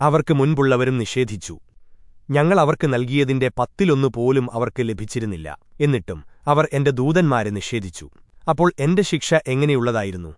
അവർക്ക് മുൻപുള്ളവരും നിഷേധിച്ചു. ഞങ്ങൾ അവർക്ക് നൽകിയതിന്റെ പത്തിലൊന്നു പോലും അവർക്ക് ലഭിച്ചിരുന്നില്ല. എന്നിട്ടും അവർ എന്റെ ദൂതന്മാരെ നിഷേധിച്ചു. അപ്പോൾ എന്റെ ശിക്ഷ എങ്ങനെയുള്ളതായിരുന്നു?